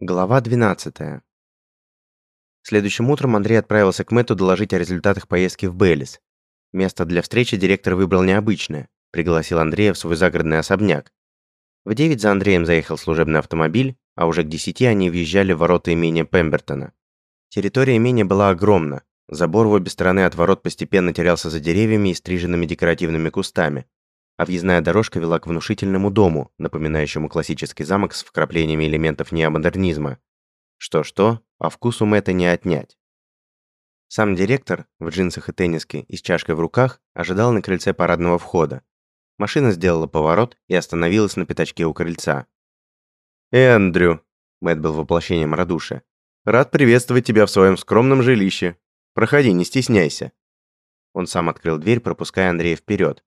Глава 12. Следующим утром Андрей отправился к Мэтту доложить о результатах поездки в Беллис. Место для встречи директор выбрал необычное. Пригласил Андрея в свой загородный особняк. В 9 за Андреем заехал служебный автомобиль, а уже к 10 они въезжали в ворота имения Пембертона. Территория имения была огромна. Забор в обе стороны от ворот постепенно терялся за деревьями и стриженными декоративными кустами въездная дорожка вела к внушительному дому, напоминающему классический замок с вкраплениями элементов неомодернизма. Что-что, а вкус у Мэтта не отнять. Сам директор, в джинсах и тенниске и с чашкой в руках, ожидал на крыльце парадного входа. Машина сделала поворот и остановилась на пятачке у крыльца. «Эндрю», — Мэтт был воплощением радушия, «рад приветствовать тебя в своем скромном жилище. Проходи, не стесняйся». Он сам открыл дверь, пропуская Андрея вперед.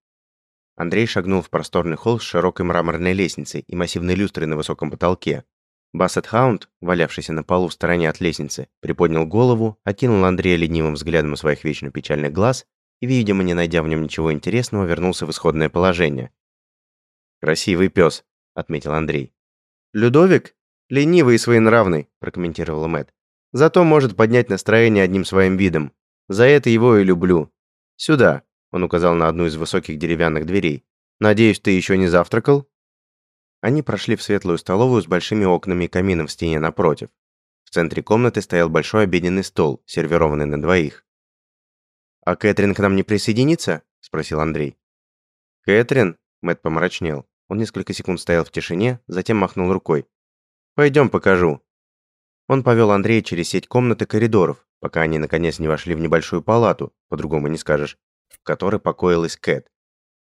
Андрей шагнул в просторный холл с широкой мраморной лестницей и массивной люстрой на высоком потолке. Бассет Хаунд, валявшийся на полу в стороне от лестницы, приподнял голову, окинул Андрея ленивым взглядом своих вечно печальных глаз и, видимо, не найдя в нем ничего интересного, вернулся в исходное положение. «Красивый пес», — отметил Андрей. «Людовик? Ленивый и своенравный», — прокомментировал Мэтт. «Зато может поднять настроение одним своим видом. За это его и люблю. Сюда». Он указал на одну из высоких деревянных дверей. «Надеюсь, ты еще не завтракал?» Они прошли в светлую столовую с большими окнами и камином в стене напротив. В центре комнаты стоял большой обеденный стол, сервированный на двоих. «А Кэтрин к нам не присоединится?» – спросил Андрей. «Кэтрин?» – Мэтт помрачнел. Он несколько секунд стоял в тишине, затем махнул рукой. «Пойдем покажу». Он повел Андрея через сеть комнат и коридоров, пока они наконец не вошли в небольшую палату, по-другому не скажешь, в которой покоилась Кэт.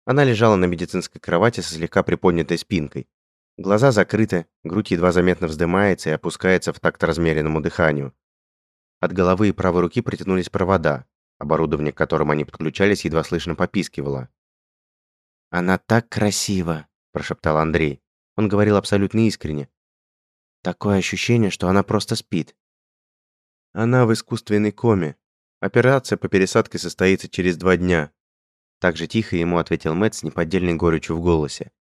Она лежала на медицинской кровати со слегка приподнятой спинкой. Глаза закрыты, грудь едва заметно вздымается и опускается в такт размеренному дыханию. От головы и правой руки протянулись провода, оборудование к которым они подключались едва слышно попискивало. «Она так красива!» – прошептал Андрей. Он говорил абсолютно искренне. «Такое ощущение, что она просто спит». «Она в искусственной коме», Операция по пересадке состоится через два дня. Так же тихо ему ответил Мэтт с неподдельной горечью в голосе.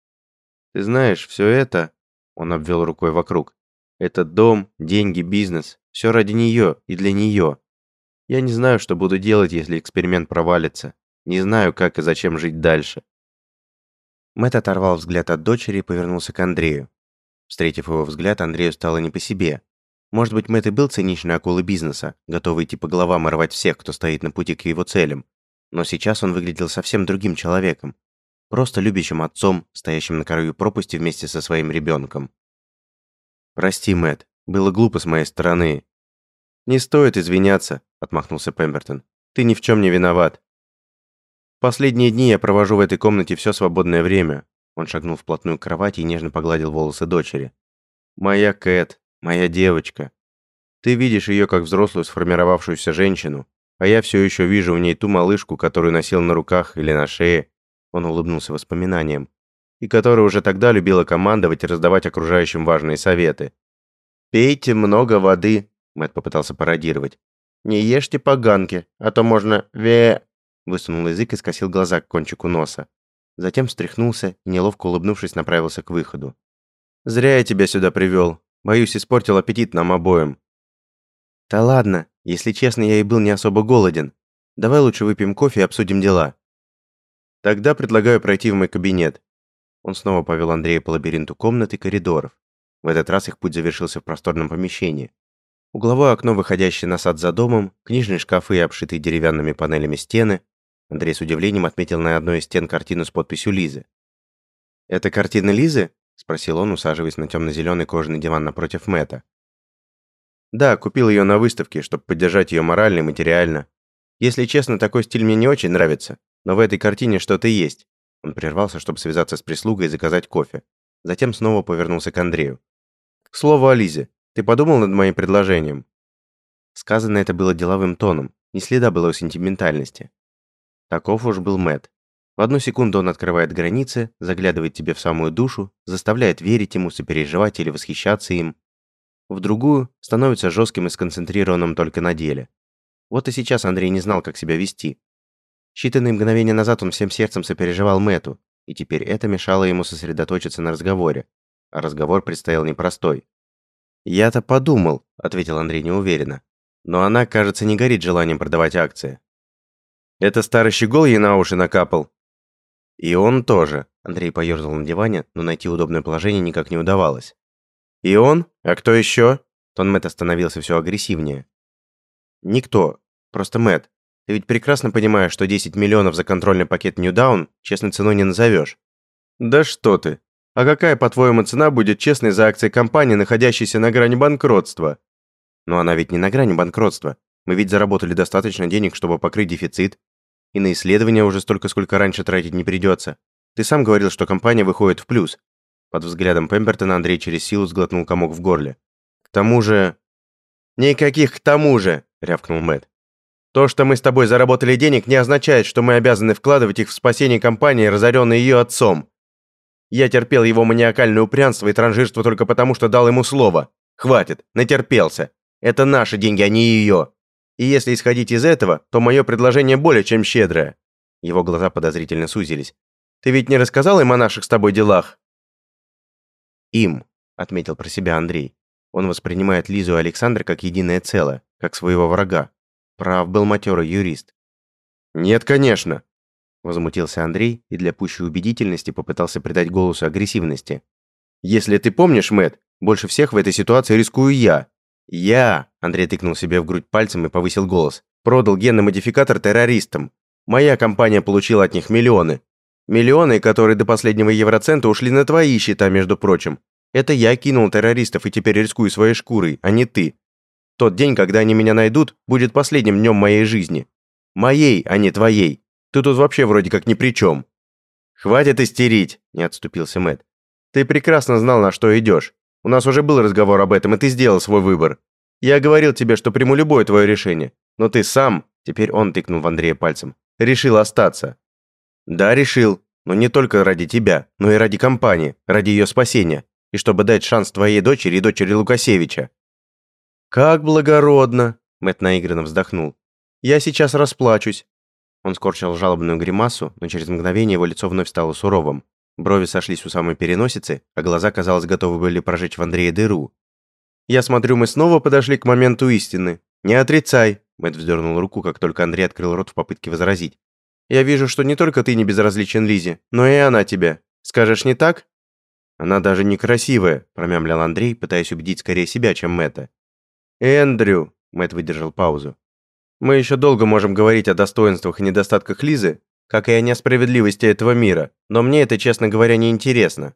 Ты знаешь, все это, он обвел рукой вокруг. Этот дом, деньги, бизнес, все ради нее и для нее. Я не знаю, что буду делать, если эксперимент провалится. Не знаю, как и зачем жить дальше. Мэтт оторвал взгляд от дочери и повернулся к Андрею. Встретив его взгляд, Андрею стало не по себе. Может быть, Мэтт и был циничной акулой бизнеса, готовый идти по головам и рвать всех, кто стоит на пути к его целям. Но сейчас он выглядел совсем другим человеком. Просто любящим отцом, стоящим на краю пропасти вместе со своим ребенком. «Прости, Мэтт, было глупо с моей стороны». «Не стоит извиняться», — отмахнулся Пембертон. «Ты ни в чем не виноват». «Последние дни я провожу в этой комнате все свободное время». Он шагнул вплотную к кровати и нежно погладил волосы дочери. «Моя Кэт, Моя девочка. Ты видишь ее как взрослую сформировавшуюся женщину, а я все еще вижу в ней ту малышку, которую носил на руках или на шее. Он улыбнулся воспоминаниям. И которая уже тогда любила командовать и раздавать окружающим важные советы. «Пейте много воды», — Мэтт попытался пародировать. «Не ешьте поганки, а то можно ве...» Высунул язык и скосил глаза к кончику носа. Затем встряхнулся и, неловко улыбнувшись, направился к выходу. «Зря я тебя сюда привел. Боюсь, испортил аппетит нам обоим. Да ладно, если честно, я и был не особо голоден. Давай лучше выпьем кофе и обсудим дела. Тогда предлагаю пройти в мой кабинет. Он снова повел Андрея по лабиринту комнат и коридоров. В этот раз их путь завершился в просторном помещении. Угловое окно, выходящее на сад за домом, книжные шкафы и обшитые деревянными панелями стены. Андрей с удивлением отметил на одной из стен картину с подписью Лизы. «Это картина Лизы?» — спросил он, усаживаясь на темно-зеленый кожаный диван напротив Мэтта. «Да, купил ее на выставке, чтобы поддержать ее морально и материально. Если честно, такой стиль мне не очень нравится, но в этой картине что-то есть». Он прервался, чтобы связаться с прислугой и заказать кофе. Затем снова повернулся к Андрею. «К слову о Лизе. Ты подумал над моим предложением?» Сказано это было деловым тоном, ни следа было сентиментальности. Таков уж был Мэтт. В одну секунду он открывает границы, заглядывает тебе в самую душу, заставляет верить ему, сопереживать или восхищаться им. В другую становится жестким и сконцентрированным только на деле. Вот и сейчас Андрей не знал, как себя вести. Считанные мгновения назад он всем сердцем сопереживал Мэту, и теперь это мешало ему сосредоточиться на разговоре. А разговор предстоял непростой. «Я-то подумал», — ответил Андрей неуверенно. «Но она, кажется, не горит желанием продавать акции». «Это старый щегол ей на уши накапал?» «И он тоже», — Андрей поёрзал на диване, но найти удобное положение никак не удавалось. «И он? А кто еще?» Тон Мэтт становился все агрессивнее. «Никто. Просто Мэтт. Ты ведь прекрасно понимаешь, что 10 миллионов за контрольный пакет Ньюдаун честной ценой не назовешь». «Да что ты! А какая, по-твоему, цена будет честной за акции компании, находящейся на грани банкротства?» «Но она ведь не на грани банкротства. Мы ведь заработали достаточно денег, чтобы покрыть дефицит. И на исследования уже столько, сколько раньше тратить не придется. Ты сам говорил, что компания выходит в плюс». Под взглядом Пембертона Андрей через силу сглотнул комок в горле. «К тому же...» «Никаких «к тому же!» — рявкнул Мэтт. «То, что мы с тобой заработали денег, не означает, что мы обязаны вкладывать их в спасение компании, разоренной ее отцом. Я терпел его маниакальное упрямство и транжирство только потому, что дал ему слово. Хватит, натерпелся. Это наши деньги, а не ее. И если исходить из этого, то мое предложение более чем щедрое». Его глаза подозрительно сузились. «Ты ведь не рассказал им о наших с тобой делах?» «Им», — отметил про себя Андрей. Он воспринимает Лизу и Александра как единое целое, как своего врага. Прав был матерый юрист. «Нет, конечно», Возмутился Андрей и для пущей убедительности попытался придать голосу агрессивности. «Если ты помнишь, Мэт, больше всех в этой ситуации рискую я. Я!» Андрей тыкнул себе в грудь пальцем и повысил голос. «Продал генный модификатор террористам. Моя компания получила от них миллионы. Миллионы, которые до последнего евроцента ушли на твои счета, между прочим. Это я кинул террористов и теперь рискую своей шкурой, а не ты. Тот день, когда они меня найдут, будет последним днем моей жизни. Моей, а не твоей. Ты тут вообще вроде как ни при чем». «Хватит истерить», – не отступился Мэт. «Ты прекрасно знал, на что идешь. У нас уже был разговор об этом, и ты сделал свой выбор. Я говорил тебе, что приму любое твое решение. Но ты сам, теперь он тыкнул в Андрея пальцем, решил остаться. Да, решил, но не только ради тебя, но и ради компании, ради ее спасения, и чтобы дать шанс твоей дочери и дочери Лукасевича. Как благородно, Мэт наигранно вздохнул. Я сейчас расплачусь. Он скорчил жалобную гримасу, но через мгновение его лицо вновь стало суровым. Брови сошлись у самой переносицы, а глаза, казалось, готовы были прожечь в Андрея дыру. «Я смотрю, мы снова подошли к моменту истины. Не отрицай!» Мэтт вздернул руку, как только Андрей открыл рот в попытке возразить. «Я вижу, что не только ты не безразличен Лизе, но и она тебе. Скажешь, не так?» «Она даже некрасивая», – промямлил Андрей, пытаясь убедить скорее себя, чем Мэтта. «Эндрю!» – Мэтт выдержал паузу. Мы еще долго можем говорить о достоинствах и недостатках Лизы, как и о несправедливости этого мира, но мне это, честно говоря, не интересно.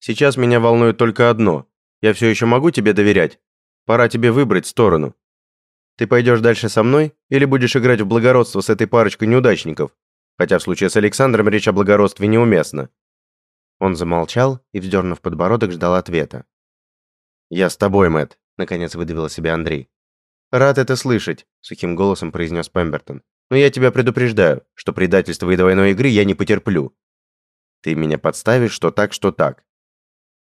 Сейчас меня волнует только одно. Я все еще могу тебе доверять? Пора тебе выбрать сторону. Ты пойдешь дальше со мной или будешь играть в благородство с этой парочкой неудачников? Хотя в случае с Александром речь о благородстве неуместна. Он замолчал и, вздернув подбородок, ждал ответа. «Я с тобой, Мэтт», — наконец выдавил себе Андрей. «Рад это слышать», — сухим голосом произнес Пембертон. «Но я тебя предупреждаю, что предательства и двойной игры я не потерплю. Ты меня подставишь, что так, что так.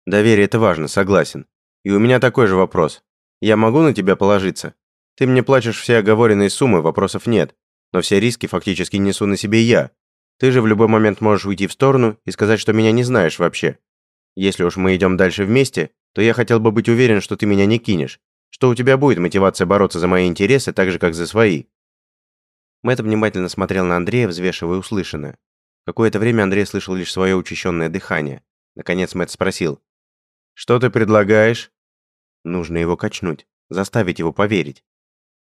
Доверие – это важно, согласен. И у меня такой же вопрос. Я могу на тебя положиться? Ты мне платишь все оговоренные суммы, вопросов нет. Но все риски фактически несу на себе я. Ты же в любой момент можешь уйти в сторону и сказать, что меня не знаешь вообще. Если уж мы идем дальше вместе, то я хотел бы быть уверен, что ты меня не кинешь что у тебя будет мотивация бороться за мои интересы так же, как за свои». Мэтт внимательно смотрел на Андрея, взвешивая услышанное. Какое-то время Андрей слышал лишь свое учащенное дыхание. Наконец Мэтт спросил. «Что ты предлагаешь?» Нужно его качнуть, заставить его поверить.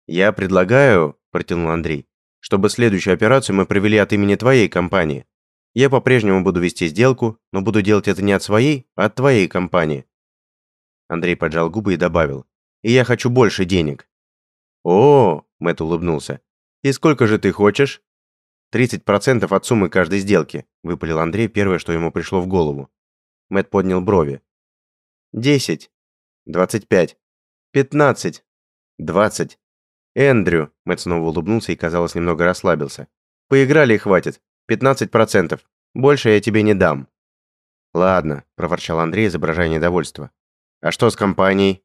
«Я предлагаю», – протянул Андрей, «чтобы следующую операцию мы провели от имени твоей компании. Я по-прежнему буду вести сделку, но буду делать это не от своей, а от твоей компании». Андрей поджал губы и добавил и я хочу больше денег». «О!» – Мэтт улыбнулся. «И сколько же ты хочешь?» «30% от суммы каждой сделки», – выпалил Андрей первое, что ему пришло в голову. Мэтт поднял брови. «Десять. Двадцать пять. Пятнадцать. Двадцать. Эндрю», – Мэтт снова улыбнулся и, казалось, немного расслабился. «Поиграли и хватит. Пятнадцать процентов. Больше я тебе не дам». «Ладно», – проворчал Андрей, изображая недовольство. «А что с компанией?»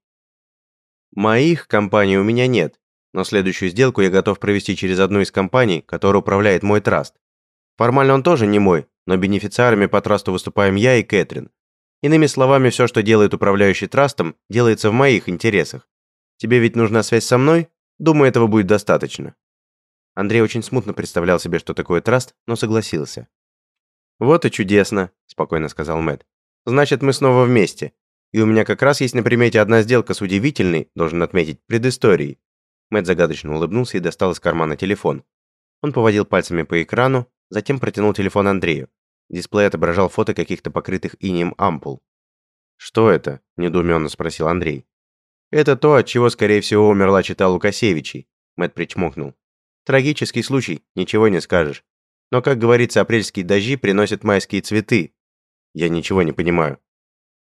Моих компаний у меня нет, но следующую сделку я готов провести через одну из компаний, которая управляет мой траст. Формально он тоже не мой, но бенефициарами по трасту выступаем я и Кэтрин. Иными словами, все, что делает управляющий трастом, делается в моих интересах. Тебе ведь нужна связь со мной? Думаю, этого будет достаточно». Андрей очень смутно представлял себе, что такое траст, но согласился. «Вот и чудесно», – спокойно сказал Мэтт. «Значит, мы снова вместе. И у меня как раз есть на примете одна сделка с удивительной, должен отметить, предысторией». Мэтт загадочно улыбнулся и достал из кармана телефон. Он поводил пальцами по экрану, затем протянул телефон Андрею. Дисплей отображал фото каких-то покрытых инеем ампул. «Что это?» – недоуменно спросил Андрей. «Это то, от чего, скорее всего, умерла чита Лукасевичей», – Мэтт причмокнул. «Трагический случай, ничего не скажешь. Но, как говорится, апрельские дожди приносят майские цветы. Я ничего не понимаю.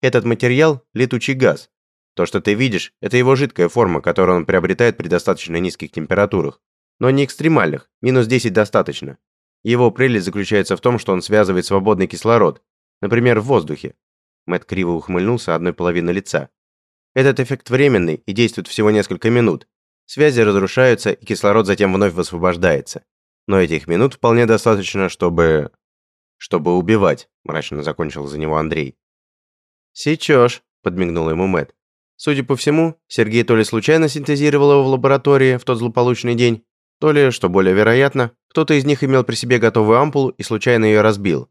Этот материал – летучий газ. То, что ты видишь, это его жидкая форма, которую он приобретает при достаточно низких температурах. Но не экстремальных, минус 10 достаточно. Его прелесть заключается в том, что он связывает свободный кислород, например, в воздухе. Мэт криво ухмыльнулся одной половиной лица. Этот эффект временный и действует всего несколько минут. Связи разрушаются, и кислород затем вновь высвобождается но этих минут вполне достаточно, чтобы... чтобы убивать», – мрачно закончил за него Андрей. «Сечешь», – подмигнул ему Мэт. Судя по всему, Сергей то ли случайно синтезировал его в лаборатории в тот злополучный день, то ли, что более вероятно, кто-то из них имел при себе готовую ампулу и случайно ее разбил.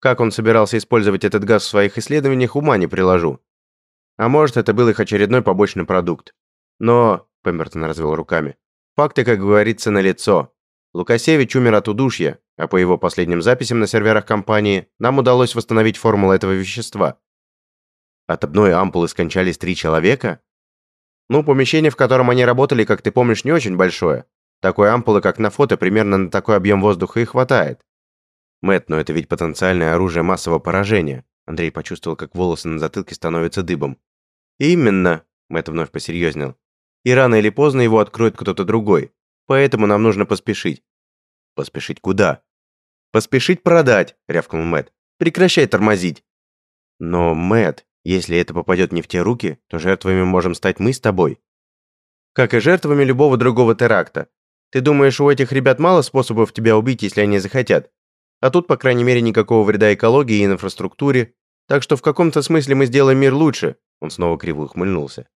Как он собирался использовать этот газ в своих исследованиях, ума не приложу. А может, это был их очередной побочный продукт. Но, Пембертон развел руками, факты, как говорится, налицо. Лукасевич умер от удушья, а по его последним записям на серверах компании нам удалось восстановить формулу этого вещества. От одной ампулы скончались три человека? Ну, помещение, в котором они работали, как ты помнишь, не очень большое. Такой ампулы, как на фото, примерно на такой объем воздуха и хватает. Мэт, но это ведь потенциальное оружие массового поражения. Андрей почувствовал, как волосы на затылке становятся дыбом. Именно, Мэт вновь посерьезнел. И рано или поздно его откроет кто-то другой. Поэтому нам нужно поспешить. Поспешить куда? Поспешить продать, рявкнул Мэт. Прекращай тормозить. Но, Мэт, если это попадет не в те руки, то жертвами можем стать мы с тобой. Как и жертвами любого другого теракта. Ты думаешь, у этих ребят мало способов тебя убить, если они захотят? А тут, по крайней мере, никакого вреда экологии и инфраструктуре. Так что в каком-то смысле мы сделаем мир лучше. Он снова криво ухмыльнулся.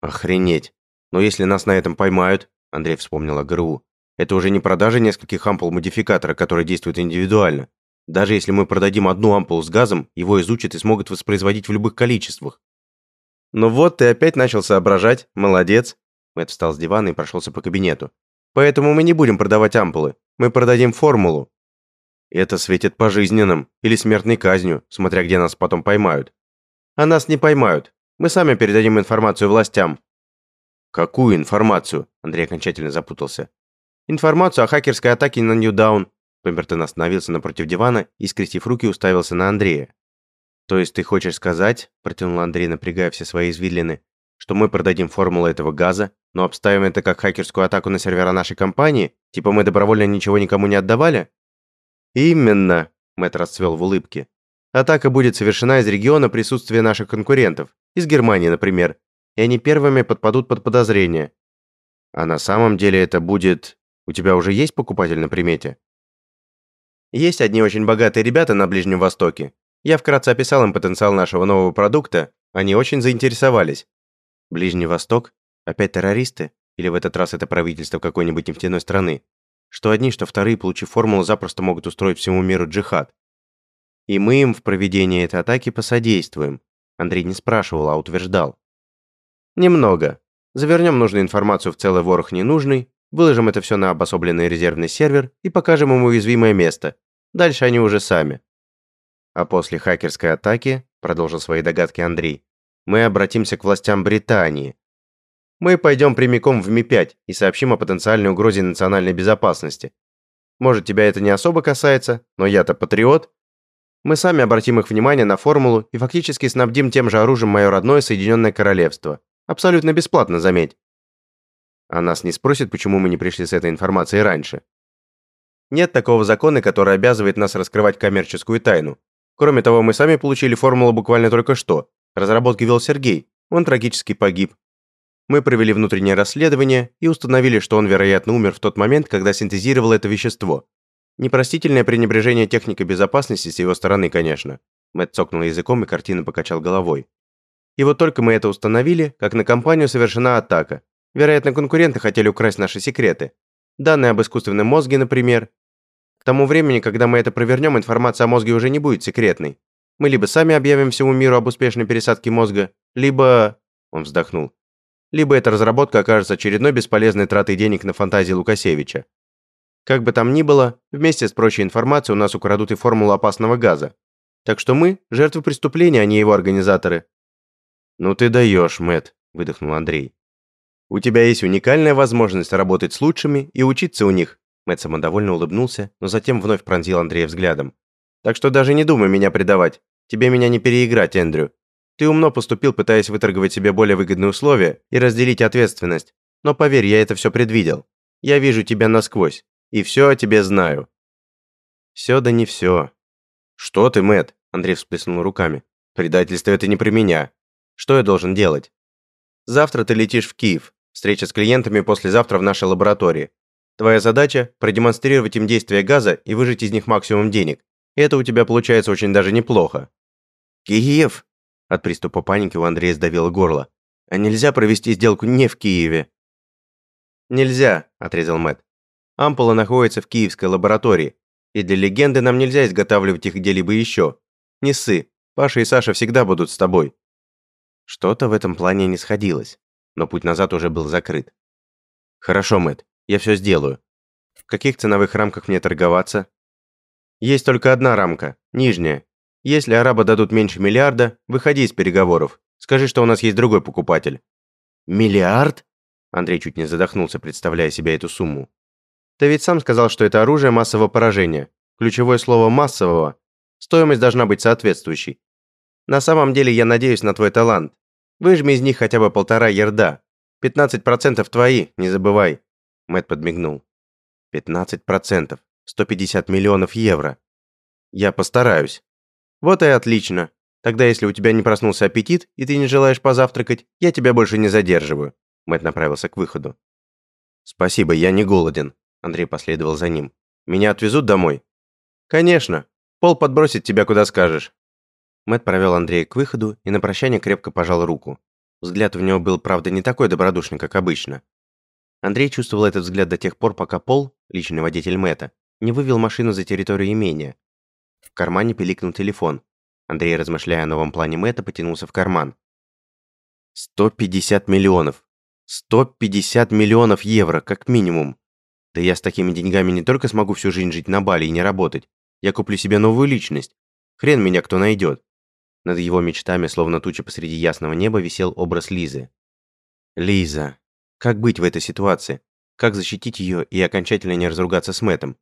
Охренеть. Но если нас на этом поймают, Андрей вспомнил о ГРУ, это уже не продажа нескольких ампул модификатора, который действует индивидуально. Даже если мы продадим одну ампулу с газом, его изучат и смогут воспроизводить в любых количествах. Ну вот, ты опять начал соображать. Молодец. Мэтт встал с дивана и прошелся по кабинету. Поэтому мы не будем продавать ампулы. Мы продадим формулу. Это светит пожизненным или смертной казнью, смотря где нас потом поймают. А нас не поймают. Мы сами передадим информацию властям. Какую информацию? Андрей окончательно запутался. Информацию о хакерской атаке на Ньюдаун. Пембертон остановился напротив дивана и, скрестив руки, уставился на Андрея. «То есть ты хочешь сказать, — протянул Андрей, напрягая все свои извилины, — что мы продадим формулу этого газа, но обставим это как хакерскую атаку на сервера нашей компании? Типа мы добровольно ничего никому не отдавали?» «Именно!» — Мэтт расцвел в улыбке. «Атака будет совершена из региона присутствия наших конкурентов, из Германии, например, и они первыми подпадут под подозрение. А на самом деле это будет у тебя уже есть покупатель на примете? Есть одни очень богатые ребята на Ближнем Востоке. Я вкратце описал им потенциал нашего нового продукта, они очень заинтересовались. Ближний Восток? Опять террористы? Или в этот раз это правительство какой-нибудь нефтяной страны? Что одни, что вторые, получив формулу, запросто могут устроить всему миру джихад. И мы им в проведении этой атаки посодействуем. Андрей не спрашивал, а утверждал. Немного. Завернем нужную информацию в целый ворох ненужный, Выложим это все на обособленный резервный сервер и покажем им уязвимое место. Дальше они уже сами. А после хакерской атаки, продолжил свои догадки Андрей, мы обратимся к властям Британии. Мы пойдем прямиком в Ми-5 и сообщим о потенциальной угрозе национальной безопасности. Может, тебя это не особо касается, но я-то патриот. Мы сами обратим их внимание на формулу и фактически снабдим тем же оружием мое родное Соединенное Королевство. Абсолютно бесплатно, заметь. А нас не спросят, почему мы не пришли с этой информацией раньше. Нет такого закона, который обязывает нас раскрывать коммерческую тайну. Кроме того, мы сами получили формулу буквально только что. Разработки вел Сергей, он трагически погиб. Мы провели внутреннее расследование и установили, что он, вероятно, умер в тот момент, когда синтезировал это вещество. Непростительное пренебрежение техникой безопасности с его стороны, конечно. Мэтт цокнул языком и картинно покачал головой. И вот только мы это установили, как на компанию совершена атака. Вероятно, конкуренты хотели украсть наши секреты. Данные об искусственном мозге, например. К тому времени, когда мы это провернем, информация о мозге уже не будет секретной. Мы либо сами объявим всему миру об успешной пересадке мозга, либо... Он вздохнул. Либо эта разработка окажется очередной бесполезной тратой денег на фантазии Лукасевича. Как бы там ни было, вместе с прочей информацией у нас украдут и формулу опасного газа. Так что мы – жертвы преступления, а не его организаторы. «Ну ты даешь, Мэт, выдохнул Андрей. «У тебя есть уникальная возможность работать с лучшими и учиться у них», Мэтт самодовольно улыбнулся, но затем вновь пронзил Андрея взглядом. «Так что даже не думай меня предавать. Тебе меня не переиграть, Эндрю. Ты умно поступил, пытаясь выторговать себе более выгодные условия и разделить ответственность. Но поверь, я это все предвидел. Я вижу тебя насквозь. И все о тебе знаю». «Все да не все». «Что ты, Мэтт?» Андрей всплеснул руками. «Предательство это не про меня. Что я должен делать?» «Завтра ты летишь в Киев. Встреча с клиентами послезавтра в нашей лаборатории. Твоя задача – продемонстрировать им действие газа и выжать из них максимум денег. И это у тебя получается очень даже неплохо». «Киев?» От приступа паники у Андрея сдавило горло. «А нельзя провести сделку не в Киеве?» «Нельзя», – отрезал Мэтт. Ампула находится в киевской лаборатории, и для легенды нам нельзя изготавливать их где-либо еще. Не ссы, Паша и Саша всегда будут с тобой». Что-то в этом плане не сходилось, но путь назад уже был закрыт. «Хорошо, Мэтт, я все сделаю. В каких ценовых рамках мне торговаться?» «Есть только одна рамка, нижняя. Если араба дадут меньше миллиарда, выходи из переговоров. Скажи, что у нас есть другой покупатель». «Миллиард?» Андрей чуть не задохнулся, представляя себе эту сумму. Ты ведь сам сказал, что это оружие массового поражения. Ключевое слово «массового». Стоимость должна быть соответствующей. На самом деле я надеюсь на твой талант. Выжми из них хотя бы полтора ярда. 15% твои, не забывай. Мэт подмигнул. 15%. 150 миллионов евро. Я постараюсь. Вот и отлично. Тогда если у тебя не проснулся аппетит, и ты не желаешь позавтракать, я тебя больше не задерживаю. Мэт направился к выходу. Спасибо, я не голоден. Андрей последовал за ним. «Меня отвезут домой?» «Конечно. Пол подбросит тебя куда скажешь». Мэт провел Андрея к выходу и на прощание крепко пожал руку. Взгляд в него был, правда, не такой добродушный, как обычно. Андрей чувствовал этот взгляд до тех пор, пока Пол, личный водитель Мэта, не вывел машину за территорию имения. В кармане пиликнул телефон. Андрей, размышляя о новом плане Мэта, потянулся в карман. 150 миллионов. 150 миллионов евро, как минимум. Да я с такими деньгами не только смогу всю жизнь жить на Бали и не работать. Я куплю себе новую личность. Хрен меня кто найдет. Над его мечтами, словно туча посреди ясного неба, висел образ Лизы. Лиза. Как быть в этой ситуации? Как защитить ее и окончательно не разругаться с Мэтом?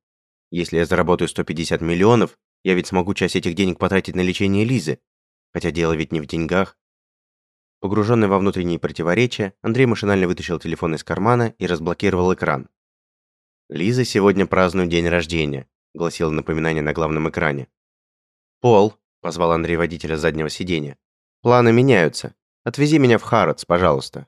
Если я заработаю 150 миллионов, я ведь смогу часть этих денег потратить на лечение Лизы. Хотя дело ведь не в деньгах. Погруженный во внутренние противоречия, Андрей машинально вытащил телефон из кармана и разблокировал экран. «Лиза сегодня празднует день рождения», — гласило напоминание на главном экране. «Пол», — позвал Андрей водителя заднего сиденья, — «планы меняются. Отвези меня в Харатс, пожалуйста».